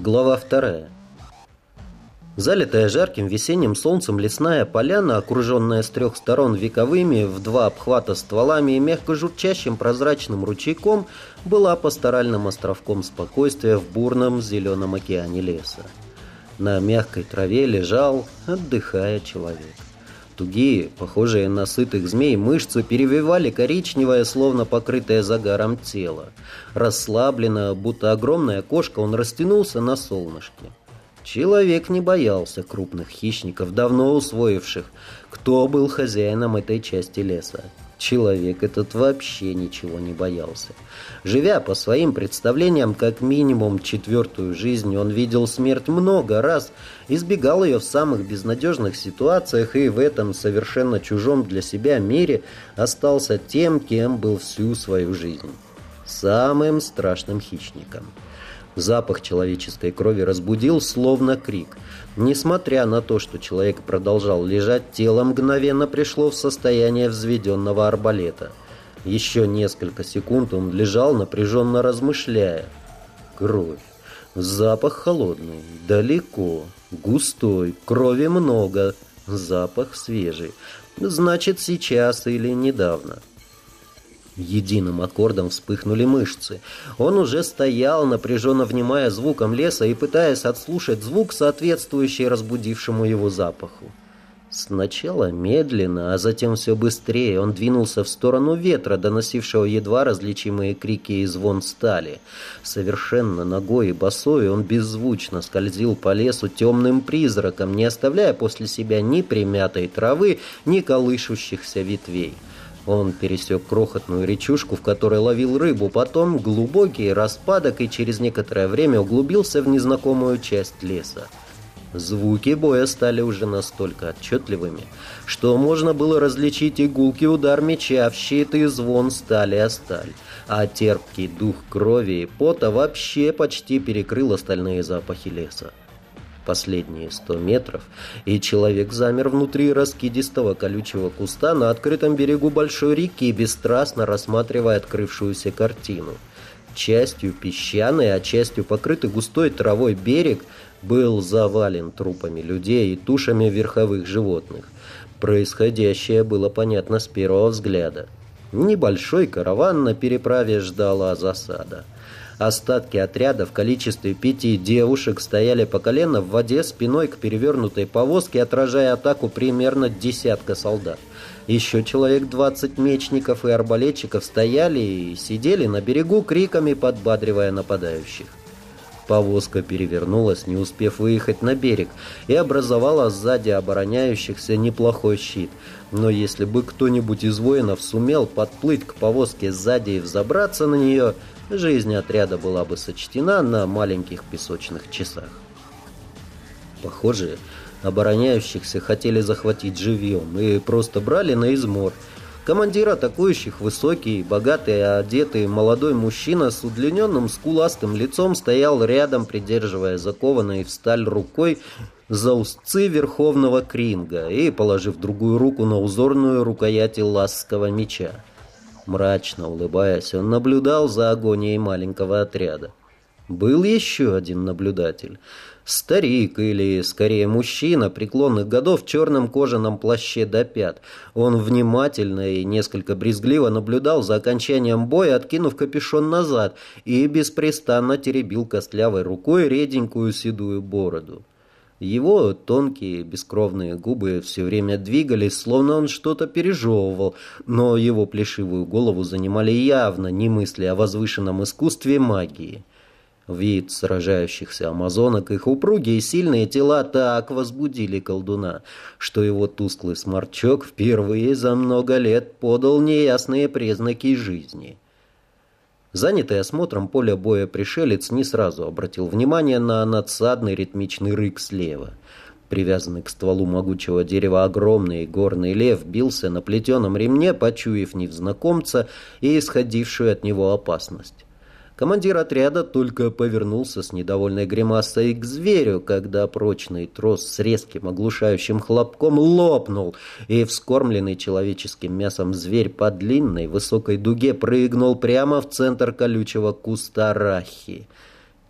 Глава вторая. Залитая жарким весенним солнцем лесная поляна, окруженная с трех сторон вековыми в два обхвата стволами и мягко журчащим прозрачным ручейком, была пасторальным островком спокойствия в бурном зеленом океане леса. На мягкой траве лежал, отдыхая человек. Тугие, похожие на сытых змей, мышцы перевивали коричневое, словно покрытое загаром тело. Расслабленно, будто огромная кошка, он растянулся на солнышке. Человек не боялся крупных хищников, давно усвоивших, кто был хозяином этой части леса. Человек этот вообще ничего не боялся. Живя по своим представлениям как минимум четвертую жизнь, он видел смерть много раз, избегал ее в самых безнадежных ситуациях и в этом совершенно чужом для себя мире остался тем, кем был всю свою жизнь. Самым страшным хищником. Запах человеческой крови разбудил, словно крик. Несмотря на то, что человек продолжал лежать, тело мгновенно пришло в состояние взведенного арбалета. Еще несколько секунд он лежал, напряженно размышляя. Кровь. Запах холодный, далеко, густой, крови много, запах свежий. Значит, сейчас или недавно. Единым аккордом вспыхнули мышцы. Он уже стоял, напряженно внимая звуком леса и пытаясь отслушать звук, соответствующий разбудившему его запаху. Сначала медленно, а затем все быстрее он двинулся в сторону ветра, доносившего едва различимые крики и звон стали. Совершенно ногой и босой он беззвучно скользил по лесу темным призраком, не оставляя после себя ни примятой травы, ни колышущихся ветвей. Он пересек крохотную речушку, в которой ловил рыбу, потом глубокий распадок и через некоторое время углубился в незнакомую часть леса. Звуки боя стали уже настолько отчетливыми, что можно было различить игулки удар меча в щит и звон стали о сталь, а терпкий дух крови и пота вообще почти перекрыл остальные запахи леса последние сто метров, и человек замер внутри раскидистого колючего куста на открытом берегу большой реки, бесстрастно рассматривая открывшуюся картину. Частью песчаный, а частью покрытый густой травой берег был завален трупами людей и тушами верховых животных. Происходящее было понятно с первого взгляда. Небольшой караван на переправе ждала засада. Остатки отряда в количестве пяти девушек стояли по колено в воде спиной к перевернутой повозке, отражая атаку примерно десятка солдат. Еще человек двадцать мечников и арбалетчиков стояли и сидели на берегу, криками подбадривая нападающих. Повозка перевернулась, не успев выехать на берег, и образовала сзади обороняющихся неплохой щит. Но если бы кто-нибудь из воинов сумел подплыть к повозке сзади и взобраться на нее, жизнь отряда была бы сочтена на маленьких песочных часах. Похоже, обороняющихся хотели захватить живьем и просто брали на измор. Командир атакующих, высокий, богатый, одетый молодой мужчина с удлиненным скуластым лицом стоял рядом, придерживая закованной в сталь рукой за узцы верховного кринга и положив другую руку на узорную рукоять ласского меча. Мрачно улыбаясь, он наблюдал за агонией маленького отряда. Был еще один наблюдатель. Старик, или скорее мужчина, преклонных годов в черном кожаном плаще до пят. Он внимательно и несколько брезгливо наблюдал за окончанием боя, откинув капюшон назад, и беспрестанно теребил костлявой рукой реденькую седую бороду. Его тонкие бескровные губы все время двигались, словно он что-то пережевывал, но его плешивую голову занимали явно не мысли о возвышенном искусстве магии. Вид сражающихся амазонок, их упругие сильные тела так возбудили колдуна, что его тусклый сморчок впервые за много лет подал неясные признаки жизни. Занятый осмотром поля боя пришелец не сразу обратил внимание на надсадный ритмичный рык слева. Привязанный к стволу могучего дерева огромный горный лев бился на плетеном ремне, почуяв незнакомца и исходившую от него опасность. Командир отряда только повернулся с недовольной гримасой к зверю, когда прочный трос с резким оглушающим хлопком лопнул, и вскормленный человеческим мясом зверь по длинной высокой дуге прыгнул прямо в центр колючего куста рахи.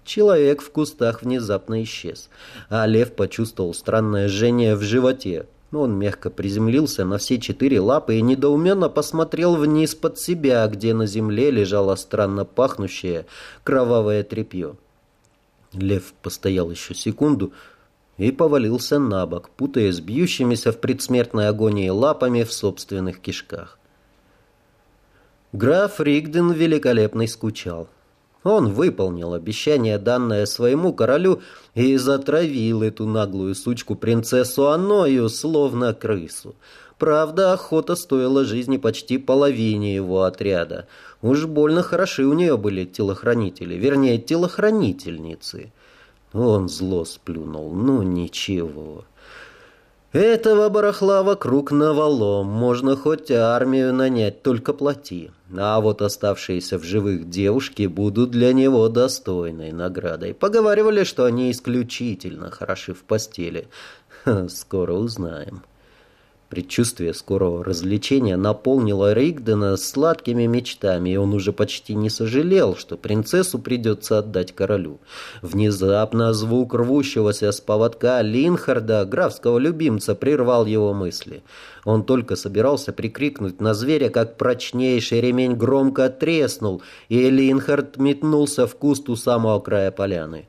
Человек в кустах внезапно исчез, а лев почувствовал странное жжение в животе. Он мягко приземлился на все четыре лапы и недоуменно посмотрел вниз под себя, где на земле лежало странно пахнущее кровавое тряпье. Лев постоял еще секунду и повалился на бок, путаясь бьющимися в предсмертной агонии лапами в собственных кишках. Граф Ригден великолепный скучал. Он выполнил обещание, данное своему королю, и затравил эту наглую сучку принцессу Аною, словно крысу. Правда, охота стоила жизни почти половине его отряда. Уж больно хороши у нее были телохранители, вернее, телохранительницы. Он зло сплюнул. Ну, ничего. Этого барахла вокруг навалом, можно хоть армию нанять, только плати. А вот оставшиеся в живых девушки будут для него достойной наградой. Поговаривали, что они исключительно хороши в постели. Скоро узнаем. Предчувствие скорого развлечения наполнило Ригдена сладкими мечтами, и он уже почти не сожалел, что принцессу придется отдать королю. Внезапно звук рвущегося с поводка Линхарда, графского любимца, прервал его мысли. Он только собирался прикрикнуть на зверя, как прочнейший ремень громко треснул, и Линхард метнулся в куст у самого края поляны.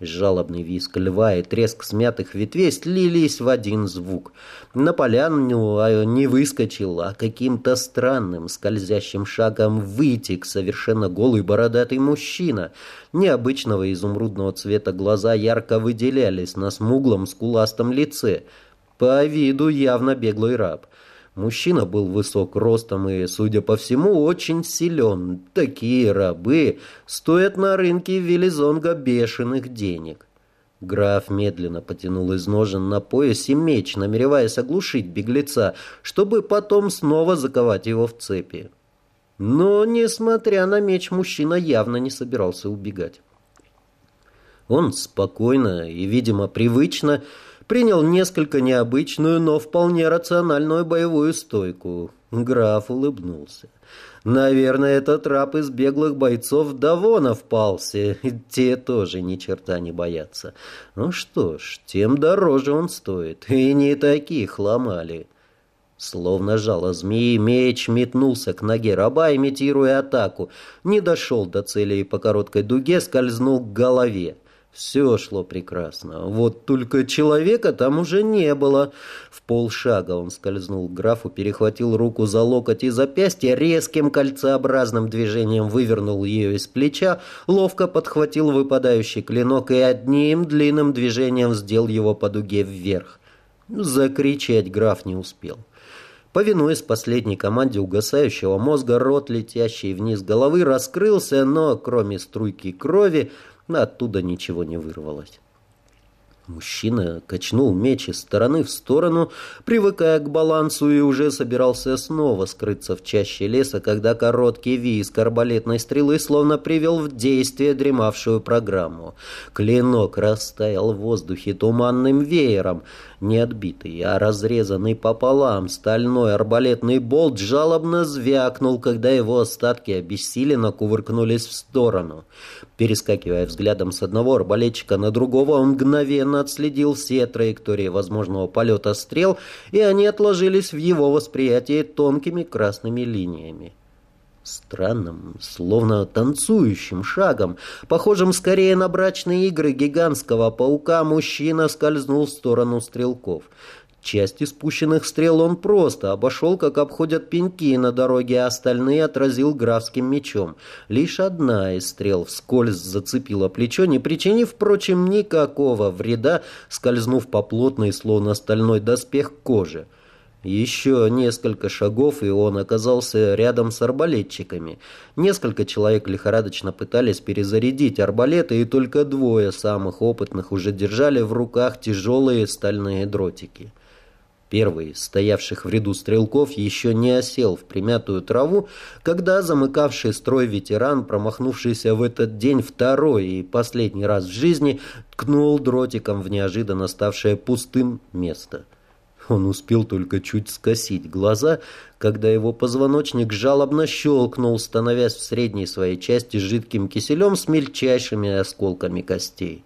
Жалобный визг льва и треск смятых ветвей слились в один звук. На поляну не выскочил, а каким-то странным скользящим шагом вытек совершенно голый бородатый мужчина. Необычного изумрудного цвета глаза ярко выделялись на смуглом скуластом лице. По виду явно беглый раб. Мужчина был высок ростом и, судя по всему, очень силен. Такие рабы стоят на рынке Велизонга бешеных денег. Граф медленно потянул из ножен на поясе меч, намереваясь оглушить беглеца, чтобы потом снова заковать его в цепи. Но, несмотря на меч, мужчина явно не собирался убегать. Он спокойно и, видимо, привычно принял несколько необычную, но вполне рациональную боевую стойку. Граф улыбнулся. Наверное, этот раб из беглых бойцов давно впался. Те тоже ни черта не боятся. Ну что ж, тем дороже он стоит. И не таких ломали. Словно жало змеи, меч метнулся к ноге раба, имитируя атаку. Не дошел до цели и по короткой дуге скользнул к голове. Все шло прекрасно. Вот только человека там уже не было. В полшага он скользнул к графу, перехватил руку за локоть и запястье, резким кольцеобразным движением вывернул ее из плеча, ловко подхватил выпадающий клинок и одним длинным движением сделал его по дуге вверх. Закричать граф не успел. Повинуясь последней команде угасающего мозга, рот, летящий вниз головы, раскрылся, но кроме струйки крови оттуда ничего не вырвалось. Мужчина качнул меч из стороны в сторону, привыкая к балансу, и уже собирался снова скрыться в чаще леса, когда короткий визг арбалетной стрелы словно привел в действие дремавшую программу. Клинок растаял в воздухе туманным веером, не отбитый, а разрезанный пополам. Стальной арбалетный болт жалобно звякнул, когда его остатки обессиленно кувыркнулись в сторону. Перескакивая взглядом с одного арбалетчика на другого, он мгновенно отследил все траектории возможного полета стрел, и они отложились в его восприятии тонкими красными линиями. Странным, словно танцующим шагом, похожим скорее на брачные игры гигантского паука, мужчина скользнул в сторону стрелков. Части спущенных стрел он просто обошел, как обходят пеньки на дороге, а остальные отразил графским мечом. Лишь одна из стрел вскользь зацепила плечо, не причинив, впрочем, никакого вреда, скользнув по плотной, словно стальной доспех кожи. Еще несколько шагов, и он оказался рядом с арбалетчиками. Несколько человек лихорадочно пытались перезарядить арбалеты, и только двое самых опытных уже держали в руках тяжелые стальные дротики. Первый, стоявших в ряду стрелков, еще не осел в примятую траву, когда замыкавший строй ветеран, промахнувшийся в этот день второй и последний раз в жизни, ткнул дротиком в неожиданно ставшее пустым место. Он успел только чуть скосить глаза, когда его позвоночник жалобно щелкнул, становясь в средней своей части жидким киселем с мельчайшими осколками костей.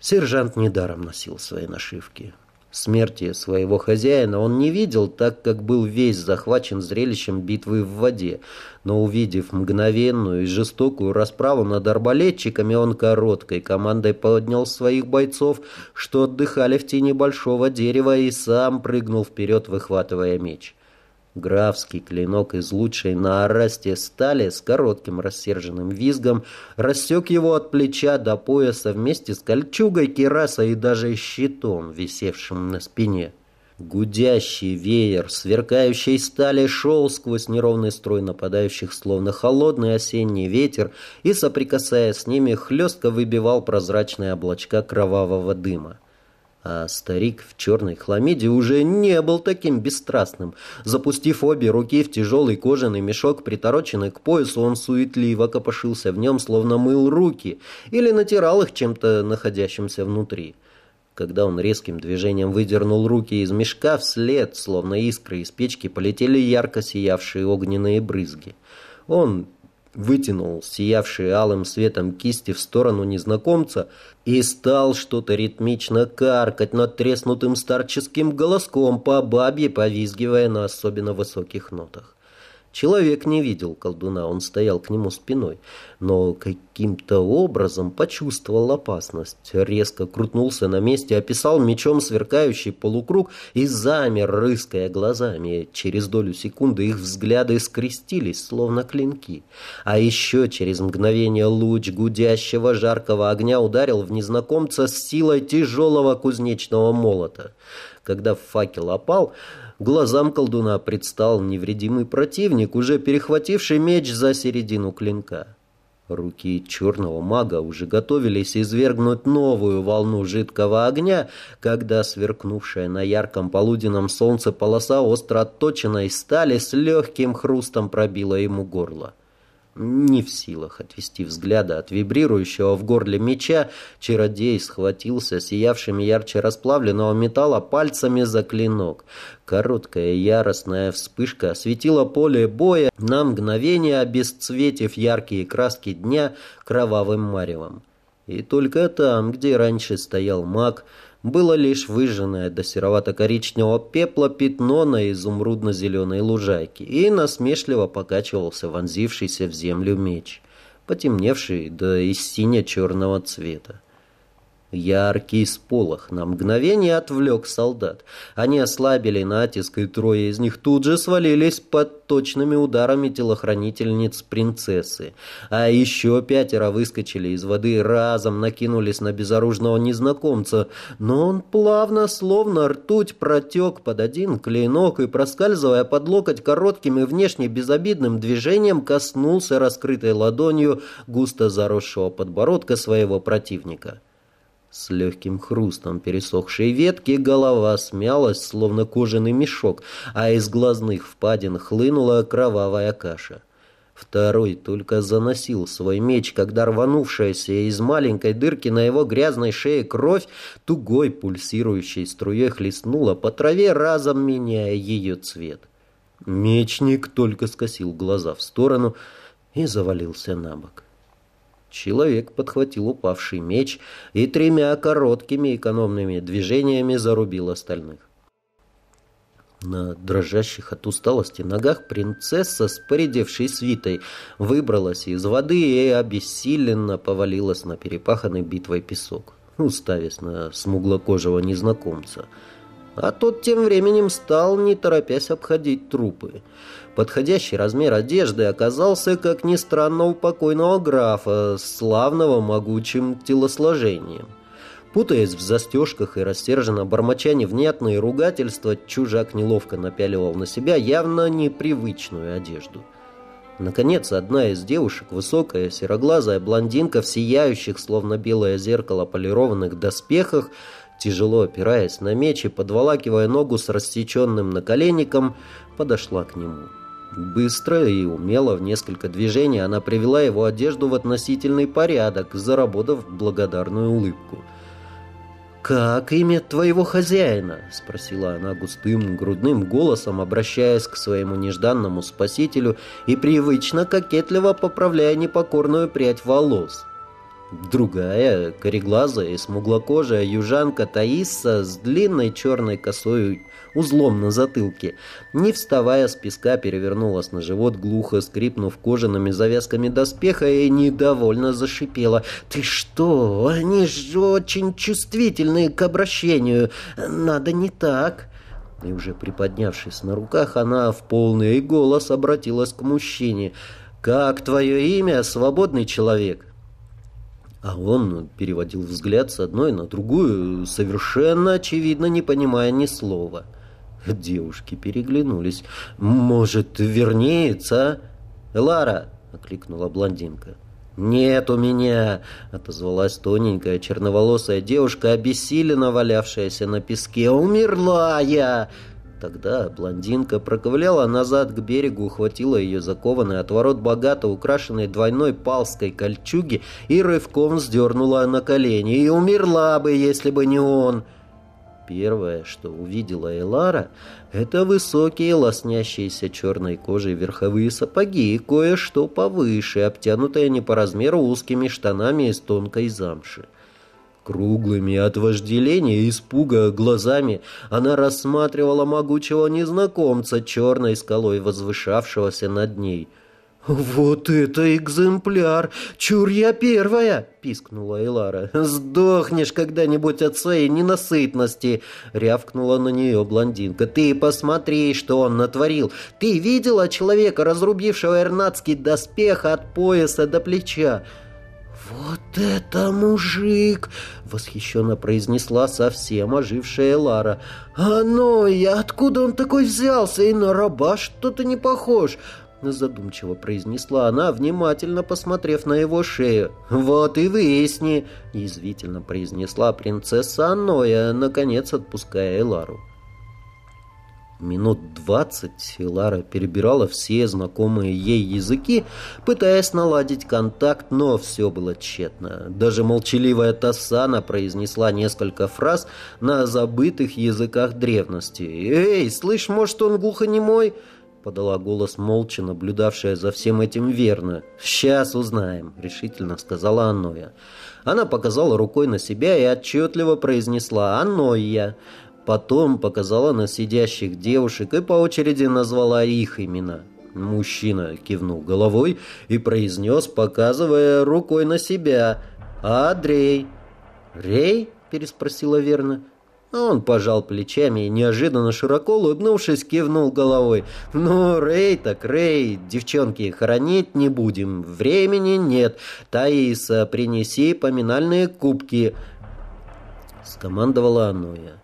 Сержант недаром носил свои нашивки. Смерти своего хозяина он не видел, так как был весь захвачен зрелищем битвы в воде, но увидев мгновенную и жестокую расправу над арбалетчиками, он короткой командой поднял своих бойцов, что отдыхали в тени большого дерева, и сам прыгнул вперед, выхватывая меч. Графский клинок из лучшей на орасте стали с коротким рассерженным визгом рассек его от плеча до пояса вместе с кольчугой, кераса и даже щитом, висевшим на спине. Гудящий веер сверкающей стали шел сквозь неровный строй нападающих, словно холодный осенний ветер, и, соприкасаясь с ними, хлестко выбивал прозрачные облачка кровавого дыма. А старик в черной хламиде уже не был таким бесстрастным. Запустив обе руки в тяжелый кожаный мешок, притороченный к поясу, он суетливо копошился в нем, словно мыл руки, или натирал их чем-то находящимся внутри. Когда он резким движением выдернул руки из мешка, вслед, словно искры из печки, полетели ярко сиявшие огненные брызги. Он вытянул сиявшие алым светом кисти в сторону незнакомца и стал что-то ритмично каркать над треснутым старческим голоском по бабье, повизгивая на особенно высоких нотах. Человек не видел колдуна, он стоял к нему спиной, но каким-то образом почувствовал опасность. Резко крутнулся на месте, описал мечом сверкающий полукруг и замер, рыская глазами. Через долю секунды их взгляды скрестились, словно клинки. А еще через мгновение луч гудящего жаркого огня ударил в незнакомца с силой тяжелого кузнечного молота. Когда факел опал, глазам колдуна предстал невредимый противник, уже перехвативший меч за середину клинка. Руки черного мага уже готовились извергнуть новую волну жидкого огня, когда сверкнувшая на ярком полуденном солнце полоса остро отточенной стали с легким хрустом пробила ему горло. Не в силах отвести взгляда от вибрирующего в горле меча, чародей схватился сиявшими ярче расплавленного металла пальцами за клинок. Короткая яростная вспышка осветила поле боя, на мгновение обесцветив яркие краски дня кровавым маревом. И только там, где раньше стоял маг, было лишь выжженное до серовато-коричневого пепла пятно на изумрудно-зеленой лужайке, и насмешливо покачивался вонзившийся в землю меч, потемневший до из сине-черного цвета. Яркий сполох на мгновение отвлек солдат. Они ослабили натиск, и трое из них тут же свалились под точными ударами телохранительниц принцессы. А еще пятеро выскочили из воды и разом накинулись на безоружного незнакомца. Но он плавно, словно ртуть, протек под один клинок и, проскальзывая под локоть коротким и внешне безобидным движением, коснулся раскрытой ладонью густо заросшего подбородка своего противника. С легким хрустом пересохшей ветки голова смялась, словно кожаный мешок, а из глазных впадин хлынула кровавая каша. Второй только заносил свой меч, когда рванувшаяся из маленькой дырки на его грязной шее кровь тугой пульсирующей струей хлестнула по траве, разом меняя ее цвет. Мечник только скосил глаза в сторону и завалился на бок. Человек подхватил упавший меч и тремя короткими экономными движениями зарубил остальных. На дрожащих от усталости ногах принцесса с поредевшей свитой выбралась из воды и обессиленно повалилась на перепаханный битвой песок, уставясь на смуглокожего незнакомца. А тот тем временем стал, не торопясь, обходить трупы. Подходящий размер одежды оказался, как ни странно, у покойного графа, славного могучим телосложением. Путаясь в застежках и рассерженно бормоча невнятные ругательства, чужак неловко напяливал на себя явно непривычную одежду. Наконец, одна из девушек, высокая, сероглазая блондинка в сияющих, словно белое зеркало, полированных доспехах, тяжело опираясь на меч и подволакивая ногу с рассеченным наколенником, подошла к нему. Быстро и умело в несколько движений она привела его одежду в относительный порядок, заработав благодарную улыбку. «Как имя твоего хозяина?» — спросила она густым грудным голосом, обращаясь к своему нежданному спасителю и привычно кокетливо поправляя непокорную прядь волос. Другая, кореглазая и смуглокожая южанка Таиса с длинной черной косой узлом на затылке, не вставая с песка, перевернулась на живот, глухо скрипнув кожаными завязками доспеха и недовольно зашипела. «Ты что? Они же очень чувствительны к обращению. Надо не так». И уже приподнявшись на руках, она в полный голос обратилась к мужчине. «Как твое имя, свободный человек?» А он переводил взгляд с одной на другую, совершенно очевидно не понимая ни слова. Девушки переглянулись. «Может, вернеется?» «Лара!» — окликнула блондинка. «Нет у меня!» — отозвалась тоненькая черноволосая девушка, обессиленно валявшаяся на песке. «Умерла я!» Тогда блондинка проковыляла назад к берегу, ухватила ее закованной от ворот богато украшенной двойной палской кольчуги и рывком сдернула на колени. И умерла бы, если бы не он. Первое, что увидела Элара, это высокие лоснящиеся черной кожей верховые сапоги и кое-что повыше, обтянутое не по размеру узкими штанами из тонкой замши. Круглыми от вожделения и испуга глазами она рассматривала могучего незнакомца черной скалой, возвышавшегося над ней — «Вот это экземпляр! Чур я первая!» — пискнула Элара. «Сдохнешь когда-нибудь от своей ненасытности!» — рявкнула на нее блондинка. «Ты посмотри, что он натворил! Ты видела человека, разрубившего эрнатский доспех от пояса до плеча?» «Вот это мужик!» — восхищенно произнесла совсем ожившая Лара. «А ну, и откуда он такой взялся? И на раба что-то не похож!» задумчиво произнесла она, внимательно посмотрев на его шею. «Вот и выясни!» — язвительно произнесла принцесса Анноя, наконец отпуская Элару. Минут двадцать Элара перебирала все знакомые ей языки, пытаясь наладить контакт, но все было тщетно. Даже молчаливая Тассана произнесла несколько фраз на забытых языках древности. «Эй, слышь, может, он глухонемой?» подала голос молча, наблюдавшая за всем этим верно. «Сейчас узнаем», — решительно сказала Анноя. Она показала рукой на себя и отчетливо произнесла «Анноя». Потом показала на сидящих девушек и по очереди назвала их имена. Мужчина кивнул головой и произнес, показывая рукой на себя «Адрей». «Рей?» — переспросила Верна. Он пожал плечами и, неожиданно широко улыбнувшись, кивнул головой. «Ну, Рэй так Рэй, девчонки, хоронить не будем, времени нет. Таиса, принеси поминальные кубки». Скомандовала Аноя.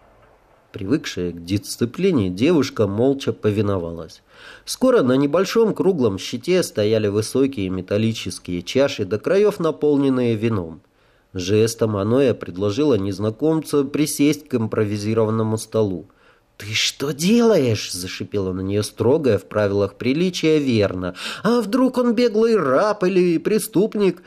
Привыкшая к дисциплине, девушка молча повиновалась. Скоро на небольшом круглом щите стояли высокие металлические чаши, до краев наполненные вином. Жестом Аноя предложила незнакомцу присесть к импровизированному столу. «Ты что делаешь?» — зашипела на нее строгая в правилах приличия верно. «А вдруг он беглый раб или преступник?»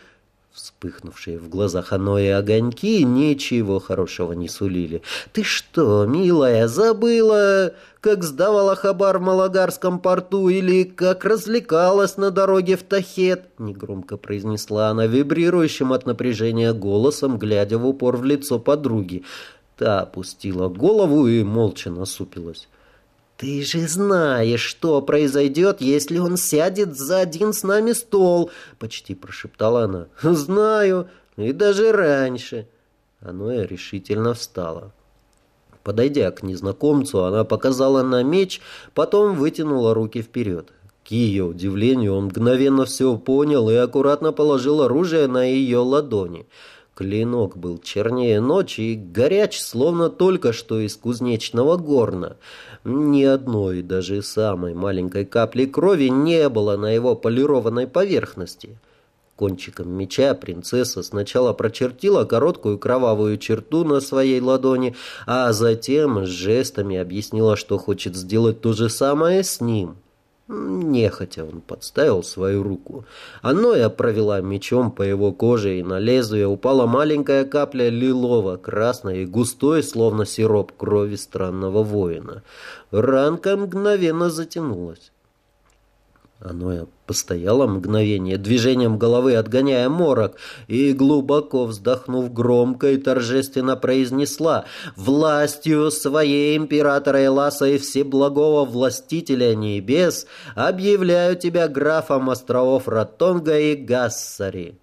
Вспыхнувшие в глазах Анои огоньки ничего хорошего не сулили. «Ты что, милая, забыла, как сдавала хабар в Малагарском порту или как развлекалась на дороге в Тахет?» Негромко произнесла она вибрирующим от напряжения голосом, глядя в упор в лицо подруги. Та опустила голову и молча насупилась. «Ты же знаешь, что произойдет, если он сядет за один с нами стол!» — почти прошептала она. «Знаю, и даже раньше!» Аноя решительно встала. Подойдя к незнакомцу, она показала на меч, потом вытянула руки вперед. К ее удивлению, он мгновенно все понял и аккуратно положил оружие на ее ладони. Клинок был чернее ночи и горяч, словно только что из кузнечного горна. Ни одной, даже самой маленькой капли крови не было на его полированной поверхности. Кончиком меча принцесса сначала прочертила короткую кровавую черту на своей ладони, а затем жестами объяснила, что хочет сделать то же самое с ним. Нехотя он подставил свою руку. Оно я провела мечом по его коже, и на лезвие упала маленькая капля лилово-красной и густой, словно сироп крови странного воина. Ранка мгновенно затянулась. Оно постояло мгновение, движением головы отгоняя морок, и, глубоко вздохнув громко и торжественно произнесла «Властью своей императора Эласа и всеблагого властителя небес объявляю тебя графом островов Ратонга и Гассари».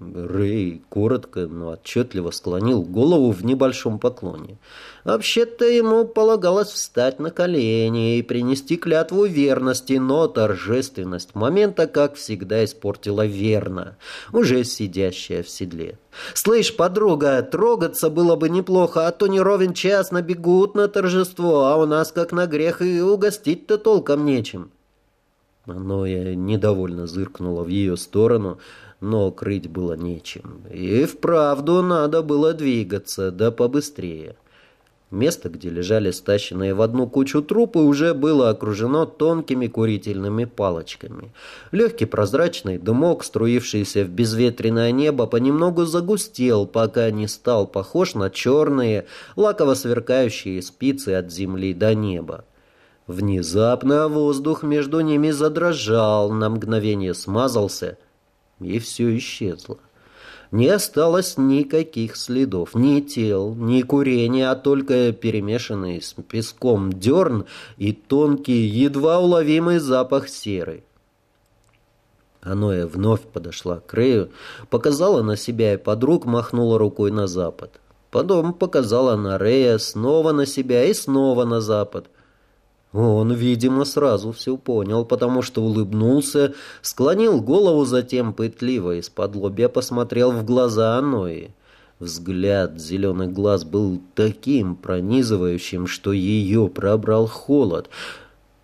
Рэй коротко, но отчетливо склонил голову в небольшом поклоне. Вообще-то ему полагалось встать на колени и принести клятву верности, но торжественность момента, как всегда, испортила верно, уже сидящая в седле. «Слышь, подруга, трогаться было бы неплохо, а то не ровен час набегут на торжество, а у нас как на грех и угостить-то толком нечем». Оно я недовольно зыркнула в ее сторону, но крыть было нечем. И вправду надо было двигаться, да побыстрее. Место, где лежали стащенные в одну кучу трупы, уже было окружено тонкими курительными палочками. Легкий прозрачный дымок, струившийся в безветренное небо, понемногу загустел, пока не стал похож на черные, лаково сверкающие спицы от земли до неба. Внезапно воздух между ними задрожал, на мгновение смазался — и все исчезло. Не осталось никаких следов, ни тел, ни курения, а только перемешанный с песком дерн и тонкий, едва уловимый запах серы. Аноя вновь подошла к Рэю, показала на себя и подруг, махнула рукой на запад. Потом показала на Рея, снова на себя и снова на запад — он, видимо, сразу все понял, потому что улыбнулся, склонил голову, затем пытливо из-под лобья посмотрел в глаза Анои. Взгляд зеленых глаз был таким пронизывающим, что ее пробрал холод.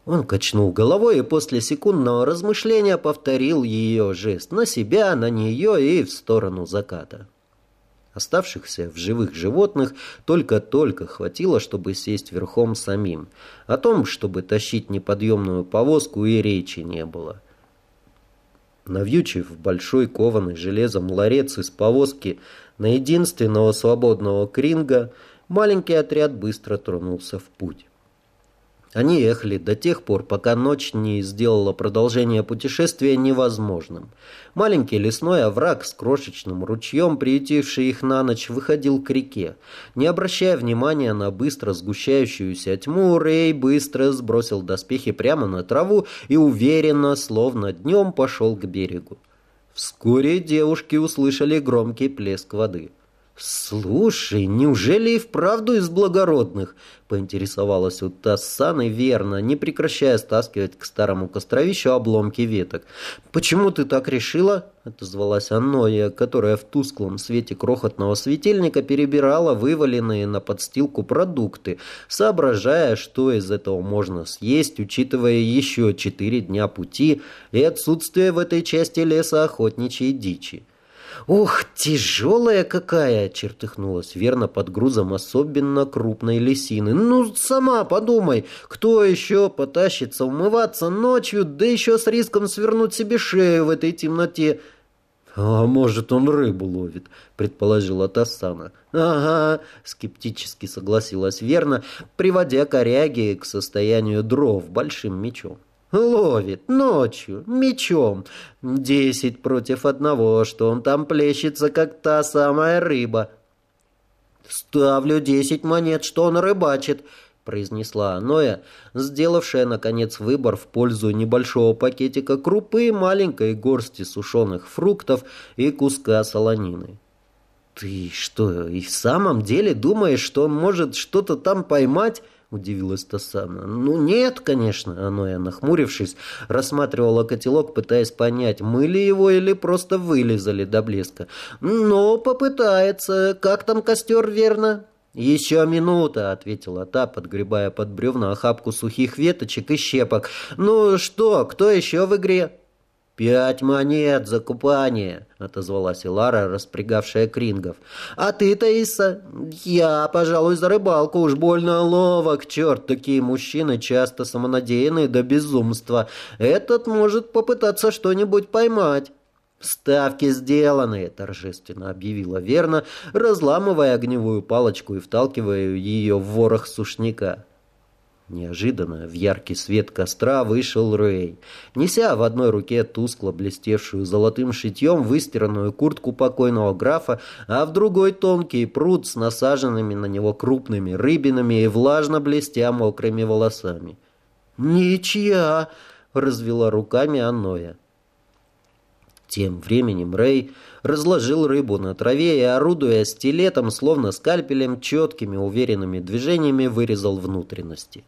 Он качнул головой и после секундного размышления повторил ее жест на себя, на нее и в сторону заката. Оставшихся в живых животных только-только хватило, чтобы сесть верхом самим. О том, чтобы тащить неподъемную повозку, и речи не было. Навьючив большой кованый железом ларец из повозки на единственного свободного кринга, маленький отряд быстро тронулся в путь. Они ехали до тех пор, пока ночь не сделала продолжение путешествия невозможным. Маленький лесной овраг с крошечным ручьем, приютивший их на ночь, выходил к реке. Не обращая внимания на быстро сгущающуюся тьму, Рэй быстро сбросил доспехи прямо на траву и уверенно, словно днем, пошел к берегу. Вскоре девушки услышали громкий плеск воды. «Слушай, неужели и вправду из благородных?» — поинтересовалась у Тассаны верно, не прекращая стаскивать к старому костровищу обломки веток. «Почему ты так решила?» — отозвалась Анноя, которая в тусклом свете крохотного светильника перебирала вываленные на подстилку продукты, соображая, что из этого можно съесть, учитывая еще четыре дня пути и отсутствие в этой части леса охотничьей дичи. «Ух, тяжелая какая!» — чертыхнулась верно под грузом особенно крупной лисины. «Ну, сама подумай, кто еще потащится умываться ночью, да еще с риском свернуть себе шею в этой темноте?» «А может, он рыбу ловит», — предположила Тассана. «Ага», — скептически согласилась Верна, приводя коряги к состоянию дров большим мечом. Ловит ночью, мечом. Десять против одного, что он там плещется, как та самая рыба. «Ставлю десять монет, что он рыбачит», — произнесла Аноя, сделавшая, наконец, выбор в пользу небольшого пакетика крупы, маленькой горсти сушеных фруктов и куска солонины. «Ты что, и в самом деле думаешь, что он может что-то там поймать?» — удивилась Тасана. «Ну нет, конечно», — оно я, нахмурившись, рассматривала котелок, пытаясь понять, мыли его или просто вылезали до блеска. «Но попытается. Как там костер, верно?» «Еще минута», — ответила та, подгребая под бревна охапку сухих веточек и щепок. «Ну что, кто еще в игре?» «Пять монет за купание», — отозвалась Илара, распрягавшая крингов. «А ты, Таиса?» «Я, пожалуй, за рыбалку. Уж больно ловок, черт, такие мужчины часто самонадеянные до безумства. Этот может попытаться что-нибудь поймать». «Ставки сделаны», — торжественно объявила Верна, разламывая огневую палочку и вталкивая ее в ворох сушняка. Неожиданно в яркий свет костра вышел Рэй, неся в одной руке тускло блестевшую золотым шитьем выстиранную куртку покойного графа, а в другой тонкий пруд с насаженными на него крупными рыбинами и влажно блестя мокрыми волосами. «Ничья!» — развела руками Аноя. Тем временем Рэй разложил рыбу на траве и, орудуя стилетом, словно скальпелем, четкими уверенными движениями вырезал внутренности.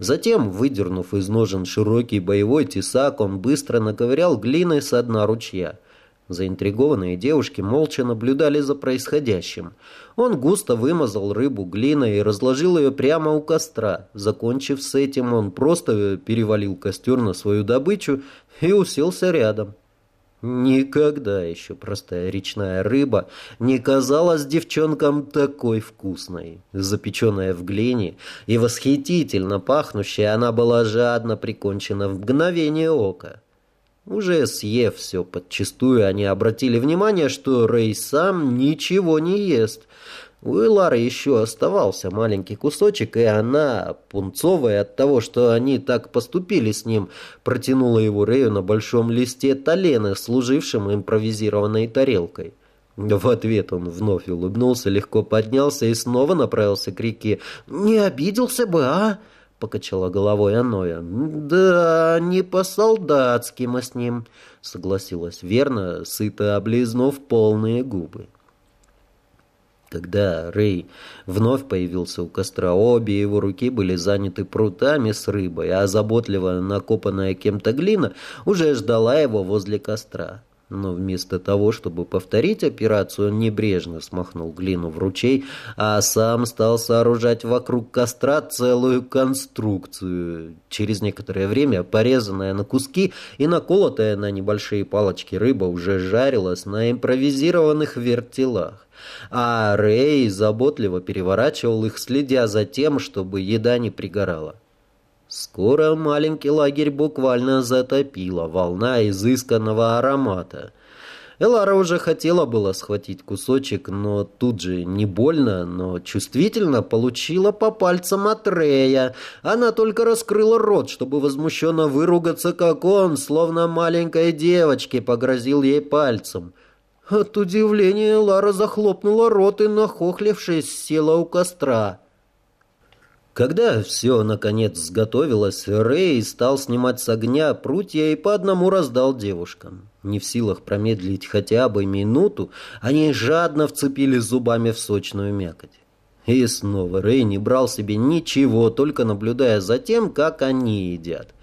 Затем, выдернув из ножен широкий боевой тесак, он быстро наковырял глиной со дна ручья. Заинтригованные девушки молча наблюдали за происходящим. Он густо вымазал рыбу глиной и разложил ее прямо у костра. Закончив с этим, он просто перевалил костер на свою добычу и уселся рядом. Никогда еще простая речная рыба не казалась девчонкам такой вкусной. Запеченная в глине и восхитительно пахнущая, она была жадно прикончена в мгновение ока. Уже съев все подчистую, они обратили внимание, что Рэй сам ничего не ест. У Элары еще оставался маленький кусочек, и она, пунцовая от того, что они так поступили с ним, протянула его Рэю на большом листе талена, служившем импровизированной тарелкой. В ответ он вновь улыбнулся, легко поднялся и снова направился к реке. «Не обиделся бы, а?» — покачала головой Аноя. «Да, не по-солдатски мы с ним», — согласилась верно, сыто облизнув полные губы. Когда Рэй вновь появился у костра, обе его руки были заняты прутами с рыбой, а заботливо накопанная кем-то глина уже ждала его возле костра. Но вместо того, чтобы повторить операцию, он небрежно смахнул глину в ручей, а сам стал сооружать вокруг костра целую конструкцию. Через некоторое время порезанная на куски и наколотая на небольшие палочки рыба уже жарилась на импровизированных вертелах а Рэй заботливо переворачивал их, следя за тем, чтобы еда не пригорала. Скоро маленький лагерь буквально затопила волна изысканного аромата. Элара уже хотела было схватить кусочек, но тут же не больно, но чувствительно получила по пальцам от Рея. Она только раскрыла рот, чтобы возмущенно выругаться, как он, словно маленькой девочке, погрозил ей пальцем. От удивления Лара захлопнула рот и, нахохлившись, села у костра. Когда все, наконец, сготовилось, Рэй стал снимать с огня прутья и по одному раздал девушкам. Не в силах промедлить хотя бы минуту, они жадно вцепили зубами в сочную мякоть. И снова Рэй не брал себе ничего, только наблюдая за тем, как они едят.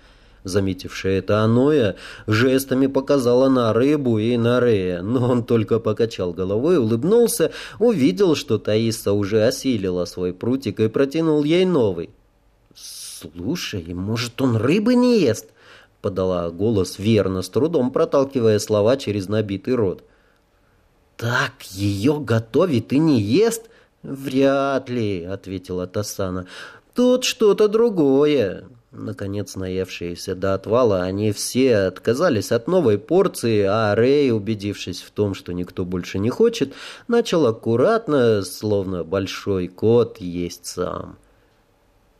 Заметившая это Аноя жестами показала на рыбу и на Рея, но он только покачал головой, улыбнулся, увидел, что Таиса уже осилила свой прутик и протянул ей новый. «Слушай, может, он рыбы не ест?» — подала голос верно, с трудом проталкивая слова через набитый рот. «Так ее готовит и не ест?» «Вряд ли», — ответила Тасана. «Тут что-то другое. Наконец, наевшиеся до отвала, они все отказались от новой порции, а Рэй, убедившись в том, что никто больше не хочет, начал аккуратно, словно большой кот, есть сам.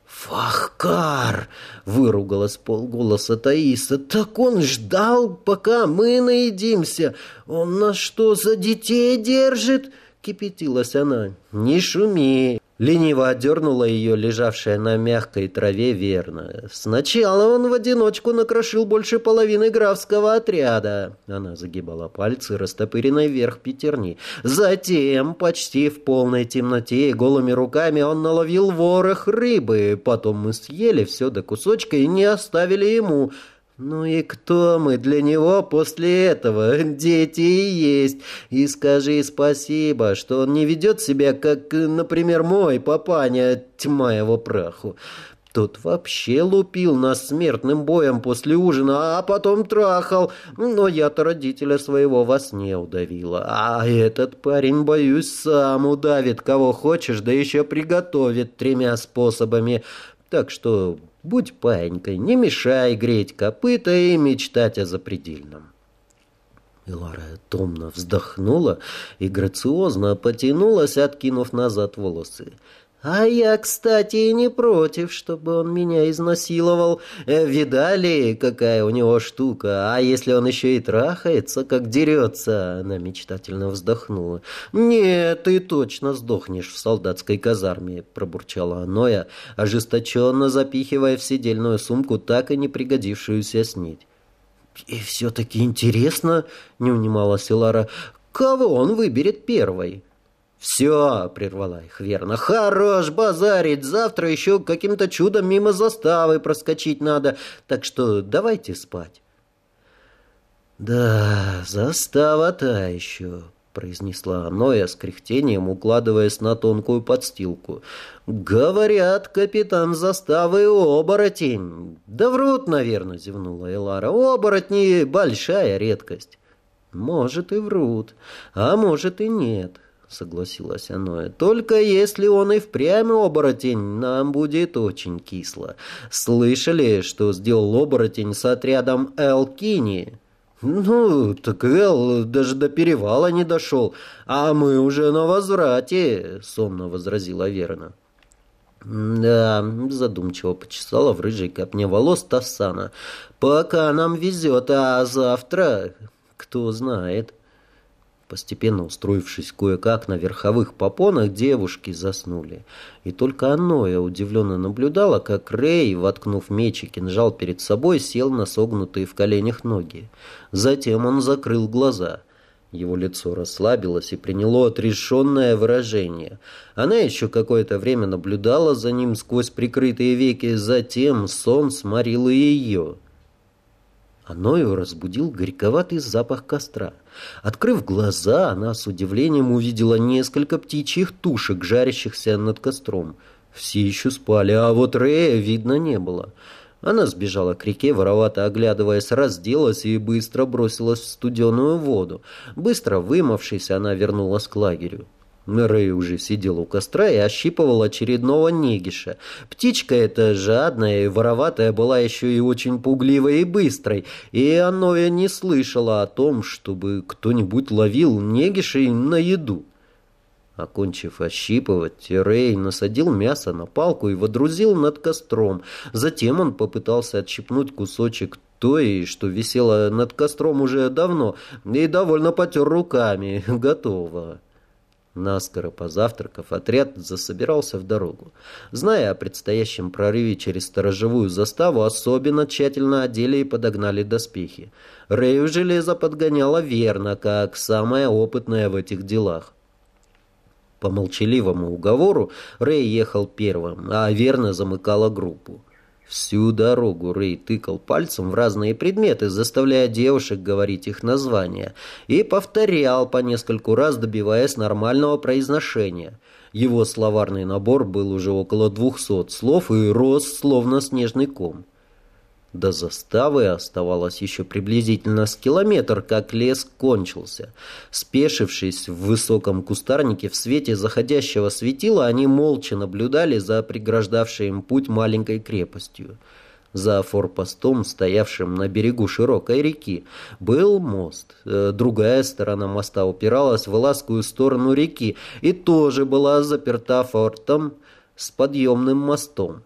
«Фахкар!» — выругалась полголоса Таиса. «Так он ждал, пока мы наедимся! Он нас что, за детей держит?» — кипятилась она. «Не шуми!» Лениво отдернула ее, лежавшая на мягкой траве, верно. Сначала он в одиночку накрошил больше половины графского отряда. Она загибала пальцы, растопыренной вверх пятерни. Затем, почти в полной темноте и голыми руками, он наловил ворох рыбы. Потом мы съели все до кусочка и не оставили ему... «Ну и кто мы для него после этого? Дети и есть. И скажи спасибо, что он не ведет себя, как, например, мой папаня, тьма его праху. Тот вообще лупил нас смертным боем после ужина, а потом трахал. Но я-то родителя своего во сне удавила. А этот парень, боюсь, сам удавит кого хочешь, да еще приготовит тремя способами. Так что будь паенькой, не мешай греть копыта и мечтать о запредельном. И Лара томно вздохнула и грациозно потянулась, откинув назад волосы. А я, кстати, и не против, чтобы он меня изнасиловал. Э, видали, какая у него штука? А если он еще и трахается, как дерется? Она мечтательно вздохнула. Нет, ты точно сдохнешь в солдатской казарме, пробурчала Аноя, ожесточенно запихивая в сидельную сумку так и не пригодившуюся снить. «И все-таки интересно», — не унималась Лара, — «кого он выберет первой?» «Все!» — прервала их верно. «Хорош базарить! Завтра еще каким-то чудом мимо заставы проскочить надо, так что давайте спать». «Да, застава та еще», — произнесла Ноя с кряхтением, укладываясь на тонкую подстилку. «Говорят, капитан заставы оборотень». «Да врут, наверное», — зевнула Элара. «Оборотни — большая редкость». «Может, и врут, а может, и нет». — согласилась оно. «Только если он и впрямь оборотень, нам будет очень кисло. Слышали, что сделал оборотень с отрядом Элкини?» «Ну, так Эл даже до перевала не дошел, а мы уже на возврате», — сонно возразила Верна. «Да», — задумчиво почесала в рыжей копне волос Тассана. «Пока нам везет, а завтра, кто знает». Постепенно устроившись кое-как на верховых попонах, девушки заснули. И только Аноя удивленно наблюдала, как Рэй, воткнув меч и кинжал перед собой, сел на согнутые в коленях ноги. Затем он закрыл глаза. Его лицо расслабилось и приняло отрешенное выражение. Она еще какое-то время наблюдала за ним сквозь прикрытые веки, затем сон сморил и ее. Аною разбудил горьковатый запах костра. Открыв глаза, она с удивлением увидела несколько птичьих тушек, жарящихся над костром. Все еще спали, а вот Рея видно не было. Она сбежала к реке, воровато оглядываясь, разделась и быстро бросилась в студеную воду. Быстро вымывшись, она вернулась к лагерю. Рэй уже сидел у костра и ощипывал очередного негиша. Птичка эта жадная и вороватая была еще и очень пугливой и быстрой, и оно и не слышало о том, чтобы кто-нибудь ловил негишей на еду. Окончив ощипывать, Рэй насадил мясо на палку и водрузил над костром. Затем он попытался отщипнуть кусочек той, что висела над костром уже давно, и довольно потер руками. Готово. Наскоро позавтракав, отряд засобирался в дорогу. Зная о предстоящем прорыве через сторожевую заставу, особенно тщательно одели и подогнали доспехи. Рэю железо подгоняло верно, как самая опытная в этих делах. По молчаливому уговору Рэй ехал первым, а верно замыкала группу. Всю дорогу Рэй тыкал пальцем в разные предметы, заставляя девушек говорить их названия, и повторял по нескольку раз, добиваясь нормального произношения. Его словарный набор был уже около двухсот слов и рос словно снежный ком. До заставы оставалось еще приблизительно с километр, как лес кончился. Спешившись в высоком кустарнике в свете заходящего светила, они молча наблюдали за преграждавшей им путь маленькой крепостью. За форпостом, стоявшим на берегу широкой реки, был мост. Э, другая сторона моста упиралась в ласкую сторону реки и тоже была заперта фортом с подъемным мостом.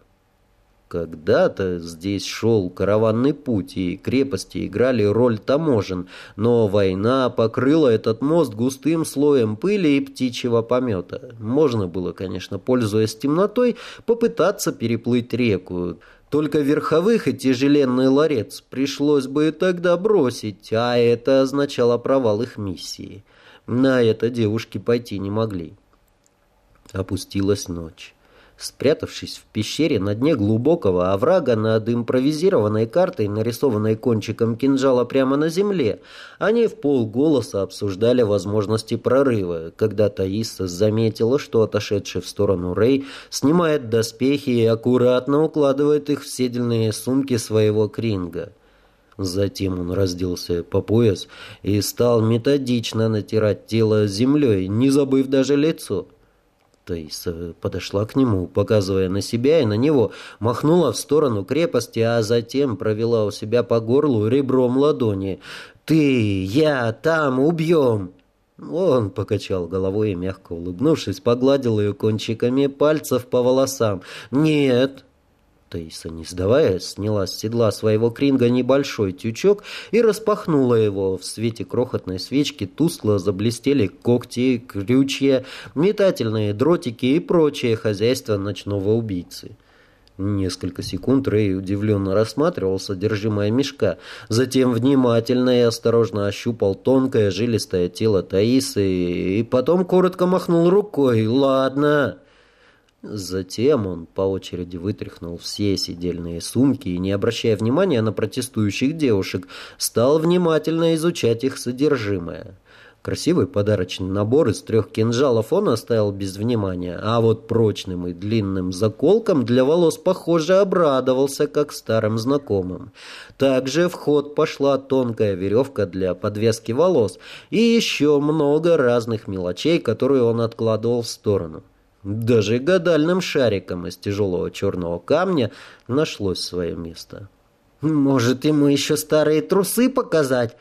Когда-то здесь шел караванный путь, и крепости играли роль таможен, но война покрыла этот мост густым слоем пыли и птичьего помета. Можно было, конечно, пользуясь темнотой, попытаться переплыть реку. Только верховых и тяжеленный ларец пришлось бы тогда бросить, а это означало провал их миссии. На это девушки пойти не могли. Опустилась ночь. Спрятавшись в пещере на дне глубокого оврага над импровизированной картой, нарисованной кончиком кинжала прямо на земле, они в полголоса обсуждали возможности прорыва, когда Таиса заметила, что отошедший в сторону Рэй снимает доспехи и аккуратно укладывает их в седельные сумки своего кринга. Затем он разделся по пояс и стал методично натирать тело землей, не забыв даже лицо. Таиса подошла к нему, показывая на себя и на него, махнула в сторону крепости, а затем провела у себя по горлу ребром ладони. «Ты, я, там, убьем!» Он покачал головой и, мягко улыбнувшись, погладил ее кончиками пальцев по волосам. «Нет, Таиса, не сдаваясь, сняла с седла своего кринга небольшой тючок и распахнула его. В свете крохотной свечки тускло заблестели когти, крючья, метательные дротики и прочее хозяйство ночного убийцы. Несколько секунд Рэй удивленно рассматривал содержимое мешка, затем внимательно и осторожно ощупал тонкое жилистое тело Таисы и потом коротко махнул рукой «Ладно». Затем он по очереди вытряхнул все сидельные сумки и, не обращая внимания на протестующих девушек, стал внимательно изучать их содержимое. Красивый подарочный набор из трех кинжалов он оставил без внимания, а вот прочным и длинным заколком для волос, похоже, обрадовался, как старым знакомым. Также в ход пошла тонкая веревка для подвески волос и еще много разных мелочей, которые он откладывал в сторону. Даже гадальным шариком из тяжелого черного камня нашлось свое место. «Может, ему еще старые трусы показать?»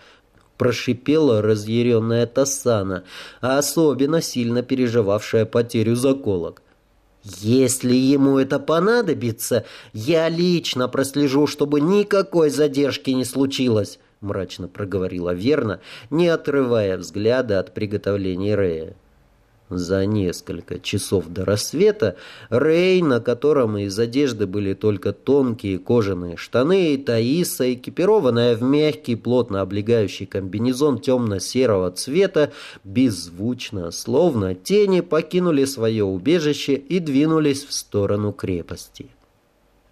прошипела разъяренная Тассана, особенно сильно переживавшая потерю заколок. «Если ему это понадобится, я лично прослежу, чтобы никакой задержки не случилось», мрачно проговорила Верна, не отрывая взгляда от приготовлений Рея. За несколько часов до рассвета Рей, на котором из одежды были только тонкие кожаные штаны, и Таиса, экипированная в мягкий, плотно облегающий комбинезон темно-серого цвета, беззвучно, словно тени, покинули свое убежище и двинулись в сторону крепости.